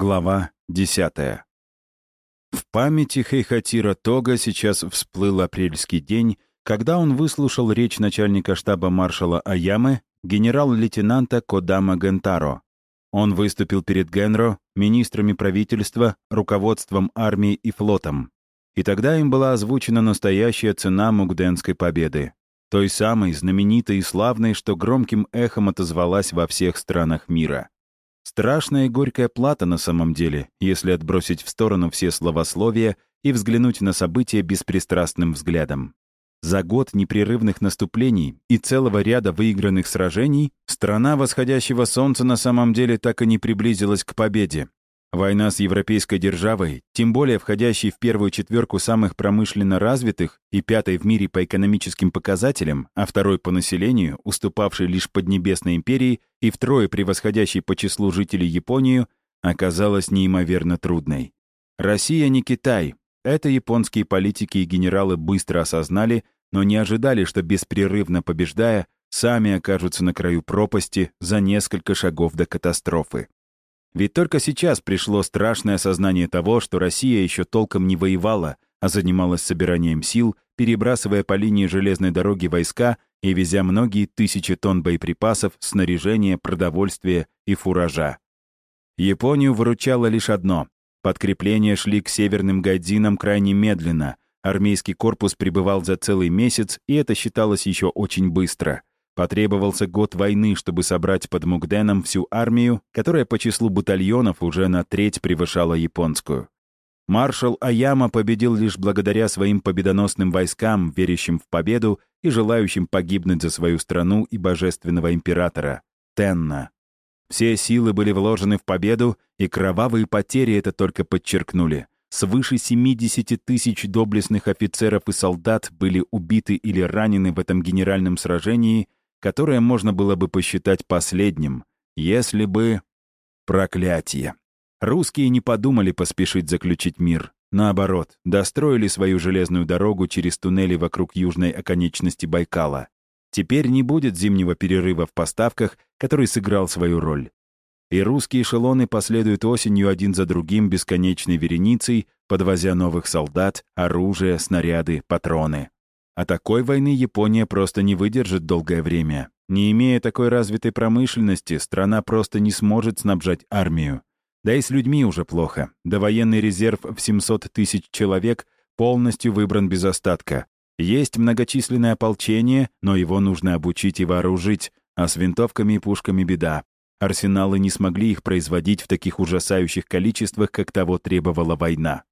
Глава 10. В памяти Хейхатира Тога сейчас всплыл апрельский день, когда он выслушал речь начальника штаба маршала Аямы, генерал-лейтенанта Кодама Гентаро. Он выступил перед Генро, министрами правительства, руководством армии и флотом. И тогда им была озвучена настоящая цена Мугденской победы. Той самой, знаменитой и славной, что громким эхом отозвалась во всех странах мира. Страшная и горькая плата на самом деле, если отбросить в сторону все словословия и взглянуть на события беспристрастным взглядом. За год непрерывных наступлений и целого ряда выигранных сражений страна восходящего солнца на самом деле так и не приблизилась к победе. Война с европейской державой, тем более входящей в первую четверку самых промышленно развитых и пятой в мире по экономическим показателям, а второй по населению, уступавшей лишь Поднебесной империи и втрое превосходящей по числу жителей Японию, оказалась неимоверно трудной. Россия не Китай. Это японские политики и генералы быстро осознали, но не ожидали, что беспрерывно побеждая, сами окажутся на краю пропасти за несколько шагов до катастрофы. Ведь только сейчас пришло страшное осознание того, что Россия еще толком не воевала, а занималась собиранием сил, перебрасывая по линии железной дороги войска и везя многие тысячи тонн боеприпасов, снаряжения, продовольствия и фуража. Японию выручало лишь одно. Подкрепления шли к северным гайдзинам крайне медленно. Армейский корпус пребывал за целый месяц, и это считалось еще очень быстро — Потребовался год войны, чтобы собрать под Мугденом всю армию, которая по числу батальонов уже на треть превышала японскую. Маршал Аяма победил лишь благодаря своим победоносным войскам, верящим в победу и желающим погибнуть за свою страну и божественного императора — Тенна. Все силы были вложены в победу, и кровавые потери это только подчеркнули. Свыше 70 тысяч доблестных офицеров и солдат были убиты или ранены в этом генеральном сражении — которое можно было бы посчитать последним, если бы... Проклятие. Русские не подумали поспешить заключить мир. Наоборот, достроили свою железную дорогу через туннели вокруг южной оконечности Байкала. Теперь не будет зимнего перерыва в поставках, который сыграл свою роль. И русские эшелоны последуют осенью один за другим бесконечной вереницей, подвозя новых солдат, оружие, снаряды, патроны. А такой войны Япония просто не выдержит долгое время. Не имея такой развитой промышленности, страна просто не сможет снабжать армию. Да и с людьми уже плохо. Довоенный резерв в 700 тысяч человек полностью выбран без остатка. Есть многочисленное ополчение, но его нужно обучить и вооружить, а с винтовками и пушками беда. Арсеналы не смогли их производить в таких ужасающих количествах, как того требовала война.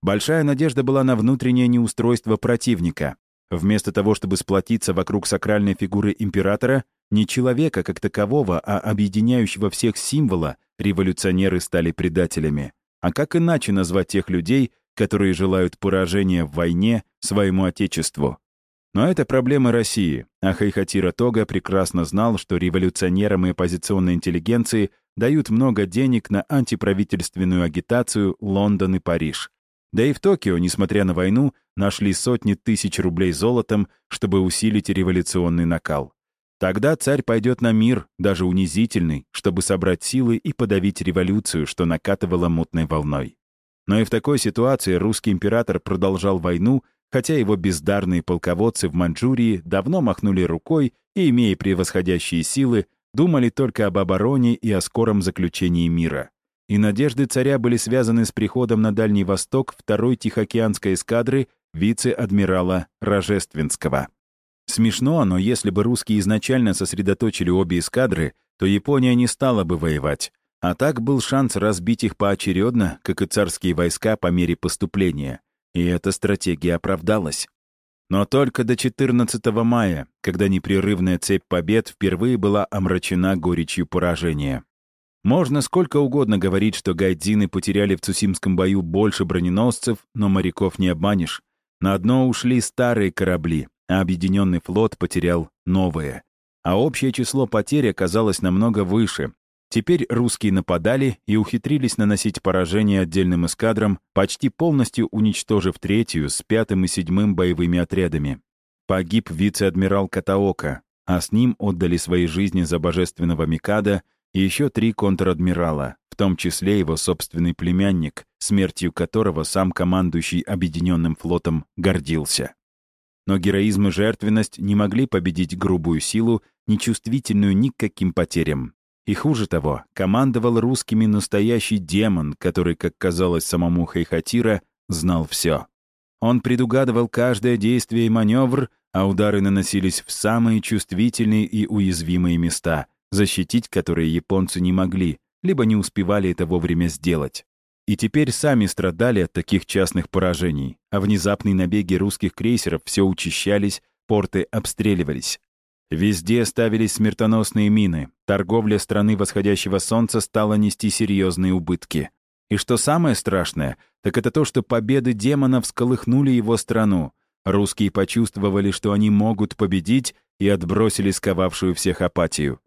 Большая надежда была на внутреннее неустройство противника. Вместо того, чтобы сплотиться вокруг сакральной фигуры императора, не человека как такового, а объединяющего всех символа, революционеры стали предателями. А как иначе назвать тех людей, которые желают поражения в войне своему отечеству? Но это проблемы России, а Хайхатира Тога прекрасно знал, что революционерам и оппозиционной интеллигенции дают много денег на антиправительственную агитацию Лондон и Париж. Да и в Токио, несмотря на войну, нашли сотни тысяч рублей золотом, чтобы усилить революционный накал. Тогда царь пойдет на мир, даже унизительный, чтобы собрать силы и подавить революцию, что накатывала мутной волной. Но и в такой ситуации русский император продолжал войну, хотя его бездарные полководцы в Маньчжурии давно махнули рукой и, имея превосходящие силы, думали только об обороне и о скором заключении мира и надежды царя были связаны с приходом на Дальний Восток второй Тихоокеанской эскадры вице-адмирала Рожественского. Смешно, но если бы русские изначально сосредоточили обе эскадры, то Япония не стала бы воевать. А так был шанс разбить их поочередно, как и царские войска по мере поступления. И эта стратегия оправдалась. Но только до 14 мая, когда непрерывная цепь побед впервые была омрачена горечью поражения. Можно сколько угодно говорить, что гайдзины потеряли в Цусимском бою больше броненосцев, но моряков не обманешь. На дно ушли старые корабли, а объединенный флот потерял новые. А общее число потерь оказалось намного выше. Теперь русские нападали и ухитрились наносить поражение отдельным эскадрам, почти полностью уничтожив третью с пятым и седьмым боевыми отрядами. Погиб вице-адмирал Катаока, а с ним отдали свои жизни за божественного Микада и еще три контр-адмирала, в том числе его собственный племянник, смертью которого сам командующий Объединенным флотом гордился. Но героизм и жертвенность не могли победить грубую силу, нечувствительную ни к каким потерям. И хуже того, командовал русскими настоящий демон, который, как казалось самому Хайхатира, знал все. Он предугадывал каждое действие и маневр, а удары наносились в самые чувствительные и уязвимые места, защитить которые японцы не могли, либо не успевали это вовремя сделать. И теперь сами страдали от таких частных поражений, а внезапные набеги русских крейсеров все учащались, порты обстреливались. Везде ставились смертоносные мины, торговля страны восходящего солнца стала нести серьезные убытки. И что самое страшное, так это то, что победы демонов всколыхнули его страну. Русские почувствовали, что они могут победить, и отбросили сковавшую всех апатию.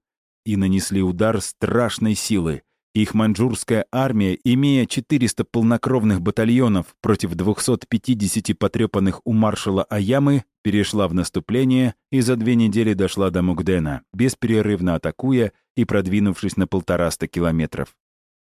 И нанесли удар страшной силы. Их маньчжурская армия, имея 400 полнокровных батальонов против 250 потрепанных у маршала Аямы, перешла в наступление и за две недели дошла до Мугдена, бесперерывно атакуя и продвинувшись на полтораста километров.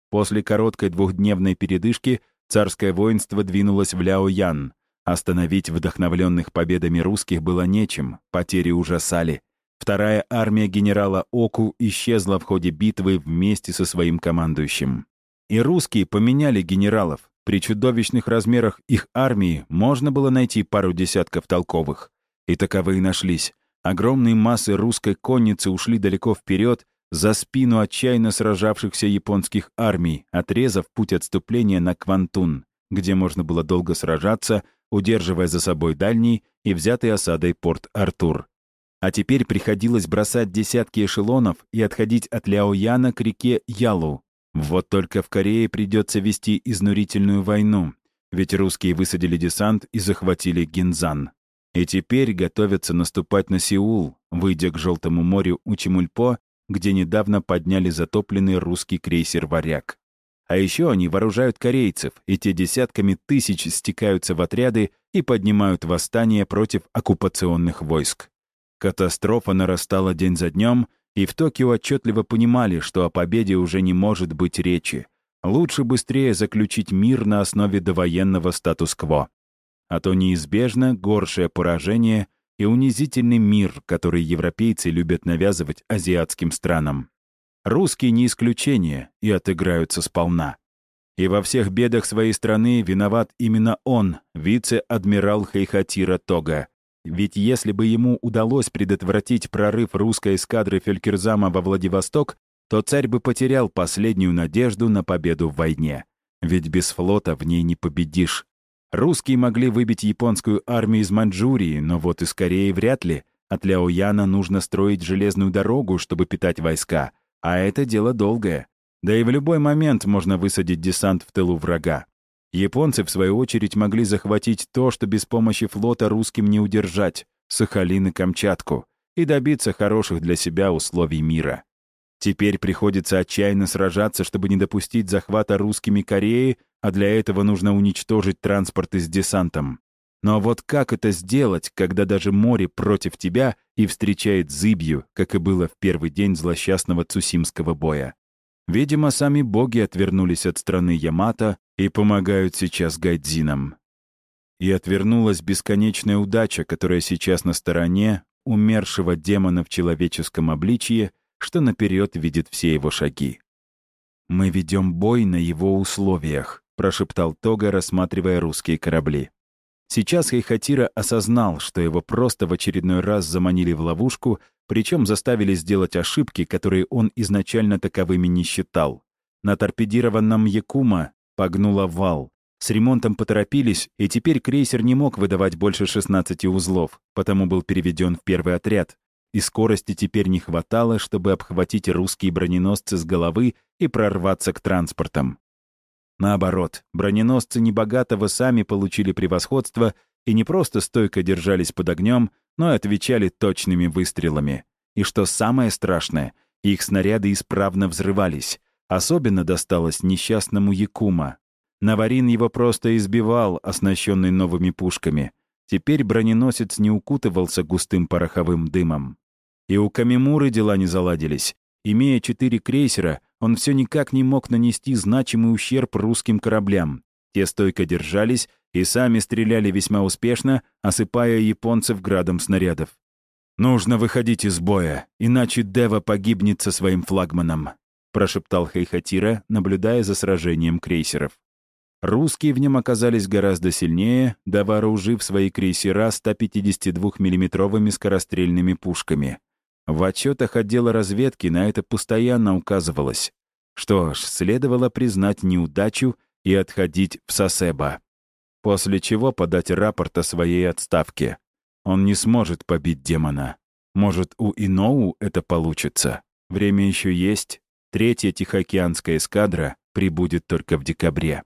После короткой двухдневной передышки царское воинство двинулось в Ляоян. Остановить вдохновленных победами русских было нечем, потери ужасали. Вторая армия генерала Оку исчезла в ходе битвы вместе со своим командующим. И русские поменяли генералов. При чудовищных размерах их армии можно было найти пару десятков толковых. И таковые нашлись. Огромные массы русской конницы ушли далеко вперед, за спину отчаянно сражавшихся японских армий, отрезав путь отступления на Квантун, где можно было долго сражаться, удерживая за собой дальний и взятый осадой порт Артур. А теперь приходилось бросать десятки эшелонов и отходить от Ляояна к реке Ялу. Вот только в Корее придется вести изнурительную войну, ведь русские высадили десант и захватили Гинзан. И теперь готовятся наступать на Сеул, выйдя к Желтому морю у Чемульпо, где недавно подняли затопленный русский крейсер «Варяг». А еще они вооружают корейцев, и те десятками тысяч стекаются в отряды и поднимают восстание против оккупационных войск. Катастрофа нарастала день за днем, и в Токио отчетливо понимали, что о победе уже не может быть речи. Лучше быстрее заключить мир на основе довоенного статус-кво. А то неизбежно горшее поражение и унизительный мир, который европейцы любят навязывать азиатским странам. Русские не исключение и отыграются сполна. И во всех бедах своей страны виноват именно он, вице-адмирал Хейхатира Тога, ведь если бы ему удалось предотвратить прорыв русской эскадры Фелькерзама во Владивосток, то царь бы потерял последнюю надежду на победу в войне. Ведь без флота в ней не победишь. Русские могли выбить японскую армию из Маньчжурии, но вот из Кореи вряд ли. От Ляояна нужно строить железную дорогу, чтобы питать войска. А это дело долгое. Да и в любой момент можно высадить десант в тылу врага. Японцы, в свою очередь, могли захватить то, что без помощи флота русским не удержать — Сахалин и Камчатку, и добиться хороших для себя условий мира. Теперь приходится отчаянно сражаться, чтобы не допустить захвата русскими Кореи, а для этого нужно уничтожить транспорты с десантом. Но вот как это сделать, когда даже море против тебя и встречает зыбью, как и было в первый день злосчастного Цусимского боя? Видимо, сами боги отвернулись от страны Ямато и помогают сейчас гайдзинам. И отвернулась бесконечная удача, которая сейчас на стороне умершего демона в человеческом обличье, что наперед видит все его шаги. «Мы ведем бой на его условиях», — прошептал Тога, рассматривая русские корабли. Сейчас Хайхатира осознал, что его просто в очередной раз заманили в ловушку, причем заставили сделать ошибки, которые он изначально таковыми не считал. На торпедированном Якума погнула вал. С ремонтом поторопились, и теперь крейсер не мог выдавать больше 16 узлов, потому был переведен в первый отряд. И скорости теперь не хватало, чтобы обхватить русские броненосцы с головы и прорваться к транспортам. Наоборот, броненосцы небогатого сами получили превосходство и не просто стойко держались под огнем, но и отвечали точными выстрелами. И что самое страшное, их снаряды исправно взрывались. Особенно досталось несчастному Якума. Наварин его просто избивал, оснащенный новыми пушками. Теперь броненосец не укутывался густым пороховым дымом. И у Камимуры дела не заладились. имея четыре крейсера, он все никак не мог нанести значимый ущерб русским кораблям. Те стойко держались и сами стреляли весьма успешно, осыпая японцев градом снарядов. «Нужно выходить из боя, иначе Дева погибнет со своим флагманом», прошептал Хейхатира, наблюдая за сражением крейсеров. Русские в нем оказались гораздо сильнее, довооружив свои крейсера 152 миллиметровыми скорострельными пушками. В отчетах отдела разведки на это постоянно указывалось. Что ж, следовало признать неудачу и отходить в Сосеба. После чего подать рапорт о своей отставке. Он не сможет побить демона. Может, у Иноу это получится. Время еще есть. Третья Тихоокеанская эскадра прибудет только в декабре.